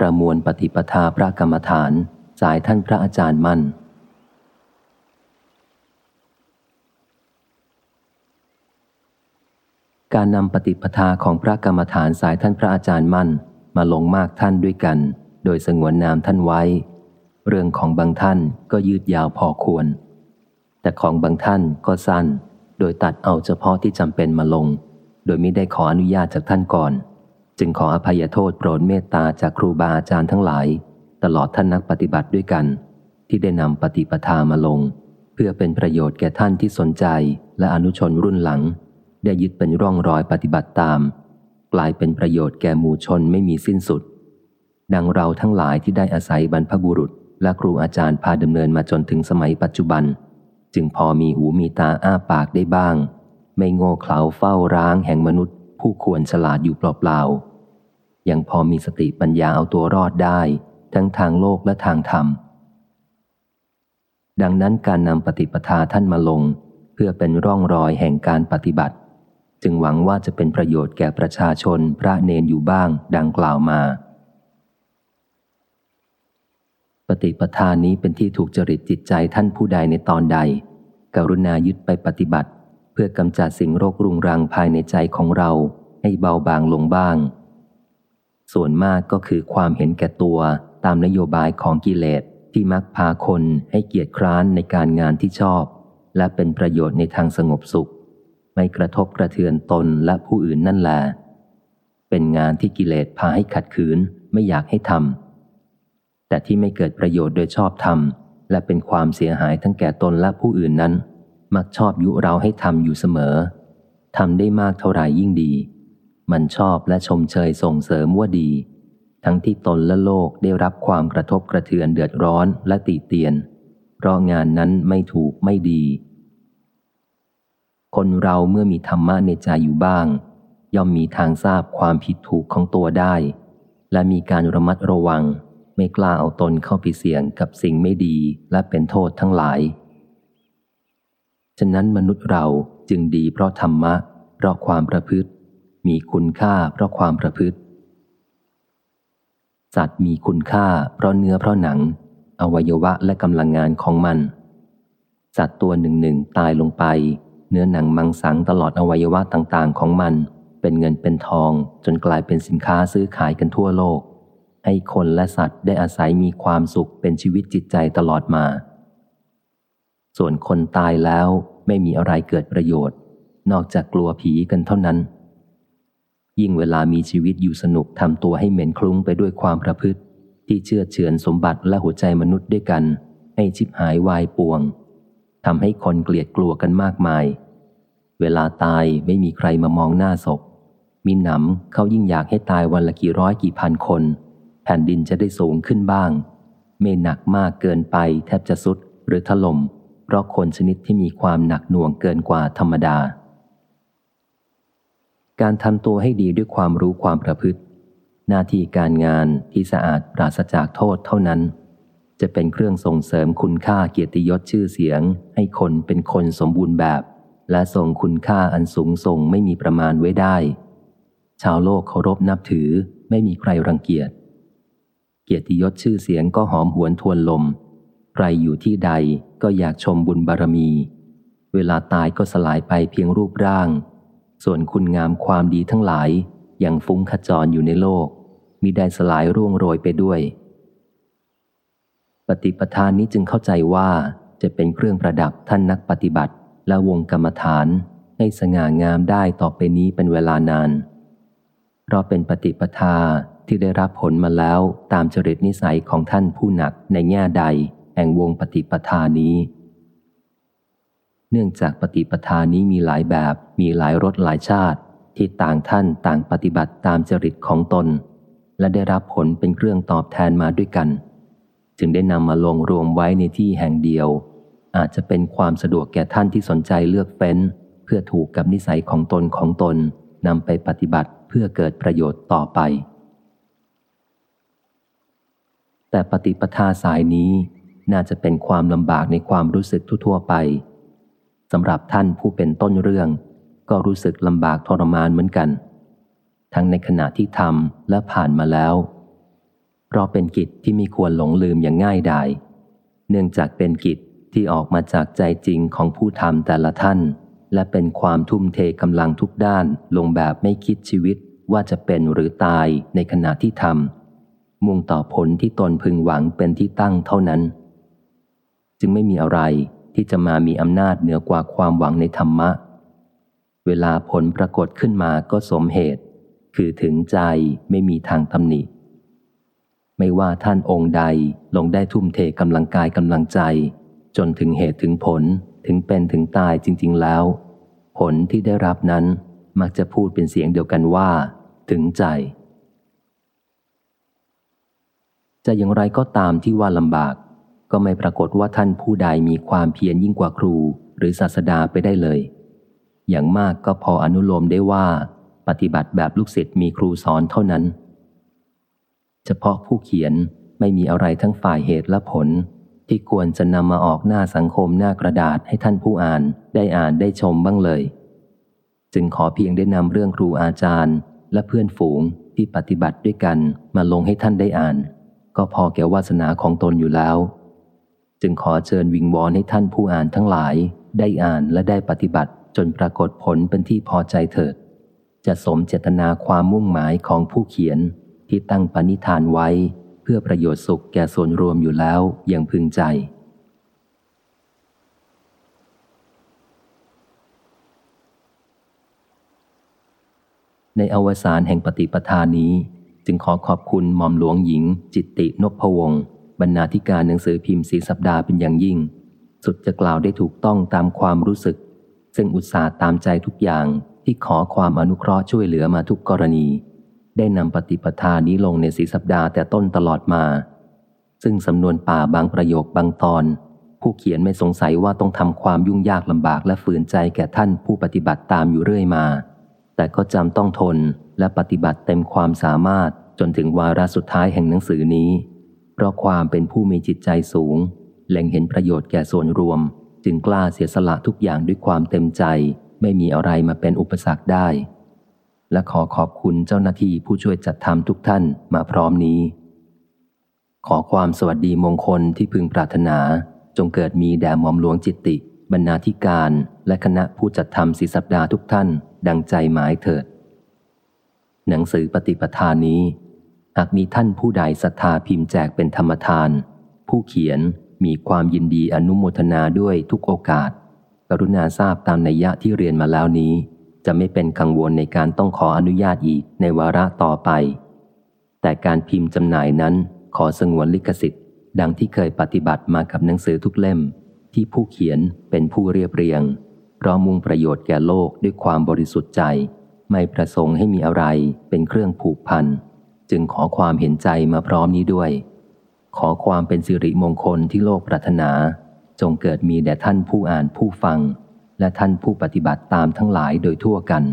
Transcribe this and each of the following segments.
ประมวลปฏิปทาพระกรรมฐาน สายท่านพระอาจารย์มั่น การนำปฏิปทาของพระกรรมฐานสายท่านพระอาจารย์มั่น มาลงมากท่านด้วยกัน โดยสงวนนามท่านไว้ เรื่องของบางท่านก็ยืดยาวพอควร แต่ของบางท่านก็สั้น โดยตัดเอาเฉพาะที่จำเป็นมาลง โดยไม่ได้ขออนุญาตจากท่านก่อน จึงขออภัยโทษโปรดเมตตาจากครูบาอาจารย์ทั้งหลาย ตลอดท่านนักปฏิบัติด้วยกัน ที่ได้นำปฏิปทามาลง เพื่อเป็นประโยชน์แก่ท่านที่สนใจและอนุชนรุ่นหลัง ได้ยึดเป็นร่องรอยปฏิบัติตาม กลายเป็นประโยชน์แก่หมู่ชนไม่มีสิ้นสุด ดังเราทั้งหลายที่ได้อาศัยบรรพบุรุษ และครูอาจารย์พาดำเนินมาจนถึงสมัยปัจจุบัน จึงพอมีหูมีตาอ้าปากได้บ้าง ไม่โง่เขลาเฝ้าร้างแห่งมนุษย์ ผู้ควรฉลาดอยู่เปล่าๆ ยังพอมีสติปัญญาเอาตัวรอดได้ ทั้งทางโลกและทางธรรม ดังนั้นการนำปฏิปทาท่านมาลง เพื่อเป็นร่องรอยแห่งการปฏิบัติ จึงหวังว่าจะเป็นประโยชน์แก่ประชาชนพระเนนอยู่บ้าง ดังกล่าวมา ปฏิปทานี้เป็นที่ถูกจริตจิตใจท่านผู้ใดในตอนใด กรุณายึดไปปฏิบัติ เพื่อกำจัดสิ่งโรครุงรังภายในใจของเราให้เบาบางลงบ้าง ส่วนมากก็คือความเห็นแก่ตัวตามนโยบายของกิเลสที่มักพาคนให้เกียจคร้านในการงานที่ชอบ และเป็นประโยชน์ในทางสงบสุข ไม่กระทบกระเทือนตนและผู้อื่นนั่นแหละเป็นงานที่กิเลสพาให้ขัดขืนไม่อยากให้ทำแต่ที่ไม่เกิดประโยชน์โดยชอบทำและเป็นความเสียหายทั้งแก่ตนและผู้อื่นนั้น มักชอบยุเราให้ทำอยู่เสมอทำได้มากเท่าไหร่ยิ่งดี มันชอบและชมเชยส่งเสริมว่าดี ทั้งที่ตนและโลกได้รับความกระทบกระเทือนเดือดร้อนและตีเตียน เพราะงานนั้นไม่ถูกไม่ดี คนเราเมื่อมีธรรมะในใจอยู่บ้าง ย่อมมีทางทราบความผิดถูกของตัวได้ และมีการระมัดระวัง ไม่กล้าเอาตนเข้าไปเสี่ยงกับสิ่งไม่ดีและเป็นโทษทั้งหลาย ฉะนั้นมนุษย์เราจึงดีเพราะธรรมะ เพราะความประพฤติ มีคุณค่าเพราะความประพฤติ สัตว์มีคุณค่าเพราะเนื้อเพราะหนัง อวัยวะและกำลังงานของมัน สัตว์ตัวหนึ่งหนึ่งตายลงไป เนื้อหนังมังสังตลอดอวัยวะต่างๆ ของมัน เป็นเงินเป็นทองจนกลายเป็นสินค้าซื้อขายกันทั่วโลก ให้คนและสัตว์ได้อาศัยมีความสุขเป็นชีวิตจิตใจตลอดมา ส่วนคนตายแล้วไม่มีอะไรเกิดประโยชน์ นอกจากกลัวผีกันเท่านั้น ยิ่งเวลามีชีวิตอยู่สนุกทำตัวให้เหม็นคลุ้งไปด้วยความประพฤติ ที่เชื่อเฉือนสมบัติและหัวใจมนุษย์ด้วยกัน ให้ชิบหายวายป่วงทำให้คนเกลียดกลัวกันมากมาย เวลาตายไม่มีใครมามองหน้าศพ มีหนำเขายิ่งอยากให้ตายวันละกี่ร้อยกี่พันคน แผ่นดินจะได้สูงขึ้นบ้าง ไม่หนักมากเกินไปแทบจะสุดหรือถลม่ม เพราะคนชนิดที่มีความหนักหน่วงเกินกว่าธรรมดา การทำตัวให้ดีด้วยความรู้ความประพฤติ หน้าที่การงานที่สะอาดปราศจากโทษเท่านั้น จะเป็นเครื่องส่งเสริมคุณค่าเกียรติยศชื่อเสียง ให้คนเป็นคนสมบูรณ์แบบ และส่งคุณค่าอันสูงส่งไม่มีประมาณไว้ได้ ชาวโลกเคารพนับถือไม่มีใครรังเกียจ เกียรติยศชื่อเสียงก็หอมหวนทวนลม ใครอยู่ที่ใดก็อยากชมบุญบารมี เวลาตายก็สลายไปเพียงรูปร่าง ส่วนคุณงามความดีทั้งหลายยังฟุ้งขจรอยู่ในโลกมิได้สลายร่วงโรยไปด้วย ปฏิปทานนี้จึงเข้าใจว่าจะเป็นเครื่องประดับท่านนักปฏิบัติและวงกรรมฐานให้สง่างามได้ต่อไปนี้เป็นเวลานาน เพราะเป็นปฏิปทาที่ได้รับผลมาแล้วตามจริตนิสัยของท่านผู้หนักในแง่ใดแห่งวงปฏิปทานี้ เนื่องจากปฏิปทานี้มีหลายแบบ มีหลายรสหลายชาติ ที่ต่างท่านต่างปฏิบัติตามจริตของตน และได้รับผลเป็นเครื่องตอบแทนมาด้วยกัน จึงได้นำมาลงรวมไว้ในที่แห่งเดียว อาจจะเป็นความสะดวกแก่ท่านที่สนใจเลือกเฟ้น เพื่อถูกกับนิสัยของตนของตนนำไปปฏิบัติเพื่อเกิดประโยชน์ต่อไป แต่ปฏิปทาสายนี้น่าจะเป็นความลำบากในความรู้สึกทั่วไป สำหรับท่านผู้เป็นต้นเรื่อง ก็รู้สึกลำบากทรมานเหมือนกัน ทั้งในขณะที่ทำและผ่านมาแล้วเพราะเป็นกิจที่มีควรหลงลืมอย่างง่ายดายเนื่องจากเป็นกิจที่ออกมาจากใจจริงของผู้ทำแต่ละท่าน และเป็นความทุ่มเทกำลังทุกด้านลงแบบไม่คิดชีวิตว่าจะเป็นหรือตายในขณะที่ทำมุ่งต่อผลที่ตนพึงหวังเป็นที่ตั้งเท่านั้น จึงไม่มีอะไร ที่จะมามีอำนาจเหนือกว่าความหวังในธรรมะ เวลาผลปรากฏขึ้นมาก็สมเหตุ คือถึงใจไม่มีทางตำหนิ ไม่ว่าท่านองค์ใดลงได้ทุ่มเทกำลังกายกำลังใจ จนถึงเหตุถึงผลถึงเป็นถึงตายจริง ๆ แล้ว ผลที่ได้รับนั้นมักจะพูดเป็นเสียงเดียวกันว่า ถึงใจ จะอย่างไรก็ตามที่ว่าลำบาก ก็ไม่ปรากฏว่าท่านผู้ใดมีความเพียรยิ่งกว่าครู หรือศาสดาไปได้เลย อย่างมากก็พออนุโลมได้ว่า ปฏิบัติแบบลูกศิษย์มีครูสอนเท่านั้น เฉพาะผู้เขียนไม่มีอะไรทั้งฝ่ายเหตุและผล ที่ควรจะนำมาออกหน้าสังคมหน้ากระดาษให้ท่านผู้อ่านได้อ่านได้ชมบ้างเลย จึงขอเพียงได้นำเรื่องครูอาจารย์ และเพื่อนฝูงที่ปฏิบัติด้วยกันมาลงให้ท่านได้อ่าน ก็พอแก่วาสนาของตนอยู่แล้ว จึงขอเชิญวิงวอนให้ท่านผู้อ่านทั้งหลาย ได้อ่านและได้ปฏิบัติจนปรากฏผลเป็นที่พอใจเถิด จะสมเจตนาความมุ่งหมายของผู้เขียนที่ตั้งปณิธานไว้ เพื่อประโยชน์สุขแก่ส่วนรวมอยู่แล้วอย่างพึงใจ ในอวสานแห่งปฏิปทานี้ จึงขอขอบคุณหม่อมหลวงหญิงจิตตินพวงศ์ บรรณาธิการหนังสือพิมพ์สีสัปดาห์เป็นอย่างยิ่ง สุดจะกล่าวได้ถูกต้องตามความรู้สึก ซึ่งอุตสาห์ตามใจทุกอย่างที่ขอความอนุเคราะห์ช่วยเหลือมาทุกกรณี ได้นำปฏิปทานี้ลงในสีสัปดาห์แต่ต้นตลอดมา ซึ่งสำนวนป่าบางประโยคบางตอน ผู้เขียนไม่สงสัยว่าต้องทำความยุ่งยากลำบากและฝืนใจแก่ท่านผู้ปฏิบัติตามอยู่เรื่อยมา แต่ก็จำต้องทนและปฏิบัติเต็มความสามารถจนถึงวาระสุดท้ายแห่งหนังสือนี้ ราะความเป็นผู้มีจิตใจสูงเล็งเห็นประโยชน์แก่ส่วนรวม จึงกล้าเสียสละทุกอย่างด้วยความเต็มใจ ไม่มีอะไรมาเป็นอุปสรรคได้ และขอขอบคุณเจ้าหน้าที่ผู้ช่วยจัดทำทุกท่านมาพร้อมนี้ ขอความสวัสดีมงคลที่พึงปรารถนา จงเกิดมีแด่หม่อมหลวงจิตติ บรรณาธิการและคณะผู้จัดทำสีสัปดาห์ทุกท่าน ดังใจหมายเถิด หนังสือปฏิปทานนี้ หากมีท่านผู้ใดศรัทธาพิมพ์แจกเป็นธรรมทาน ผู้เขียนมีความยินดีอนุโมทนาด้วยทุกโอกาส กรุณาทราบตามนัยยะที่เรียนมาแล้วนี้ จะไม่เป็นกังวลในการต้องขออนุญาตอีกในวาระต่อไป แต่การพิมพ์จำหน่ายนั้นขอสงวนลิขสิทธิ์ ดังที่เคยปฏิบัติมากับหนังสือทุกเล่ม ที่ผู้เขียนเป็นผู้เรียบเรียงพราะมุ่งประโยชน์แก่โลกด้วยความบริสุทธิ์ใจ ไม่ประสงค์ให้มีอะไรเป็นเครื่องผูกพัน จึงขอความเห็นใจมาพร้อมนี้ด้วย ขอความเป็นสิริมงคลที่โลกปรารถนา จงเกิดมีแด่ท่านผู้อ่านผู้ฟัง และท่านผู้ปฏิบัติตามทั้งหลายโดยทั่วกัน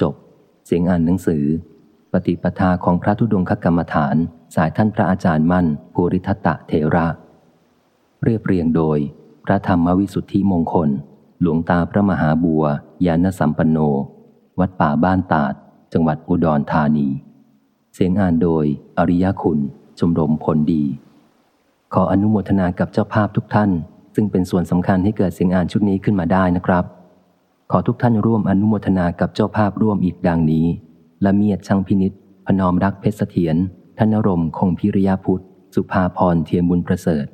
จบ เสียงอ่านหนังสือ ปฏิปทาของพระธุดงคกรรมฐาน สายท่านพระอาจารย์มั่นภูริทัตะเถระ เรียบเรียงโดย พระธรรมวิสุทธิมงคล หลวงตาพระมหาบัวยานสัมปันโน วัดป่าบ้านตาด จังหวัดอุดรธานี เสียงอ่านโดย อริยคุณชมรมผลดี ขออนุโมทนากับเจ้าภาพทุกท่าน ซึ่งเป็นส่วนสำคัญให้เกิดเสียงอ่านชุดนี้ขึ้นมาได้นะครับ ขอทุกท่านร่วมอนุโมทนากับเจ้าภาพร่วมอีกดังนี้ ละเมียดช่างพินิษพนอมรักเพชรเสถียรธนรมคงพิริยาพุทธ สุภาพรเทียมบุญประเสริฐ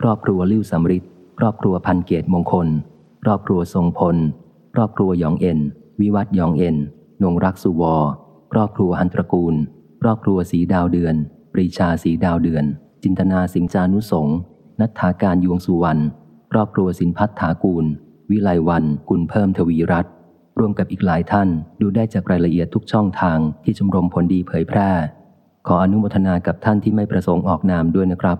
ครอบครัวลิ้วสำริดครอบครัวพันเกตมงคล รอบครัวทรงพล ครอบครัวยองเอ็น วิวัตยองเอ็นนงรักสุวอครอบครัวหันตระกูล ครอบครัวสีดาวเดือน ปรีชาสีดาวเดือน จินตนาสิงจานุสงนัทธาการยวงสุวรรณ ครอบครัวสินพัฒถากูล วิไลวัน กุลเพิ่มทวีรัตร่วมกับอีกหลายท่านดูได้จากรายละเอียดทุกช่องทางที่ชมรมผลดีเผยแพร่ ขออนุโมทนากับท่านที่ไม่ประสงค์ออกนามด้วยนะครับ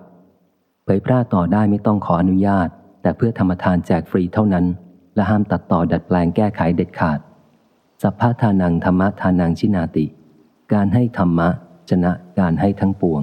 เผยแพร่ต่อได้ไม่ต้องขออนุญาต แต่เพื่อธรรมทานแจกฟรีเท่านั้น และห้ามตัดต่อดัดแปลงแก้ไขเด็ดขาด สัพพะทานังธรรมะทานังชินาติ การให้ธรรมะ ชนะการให้ทั้งปวง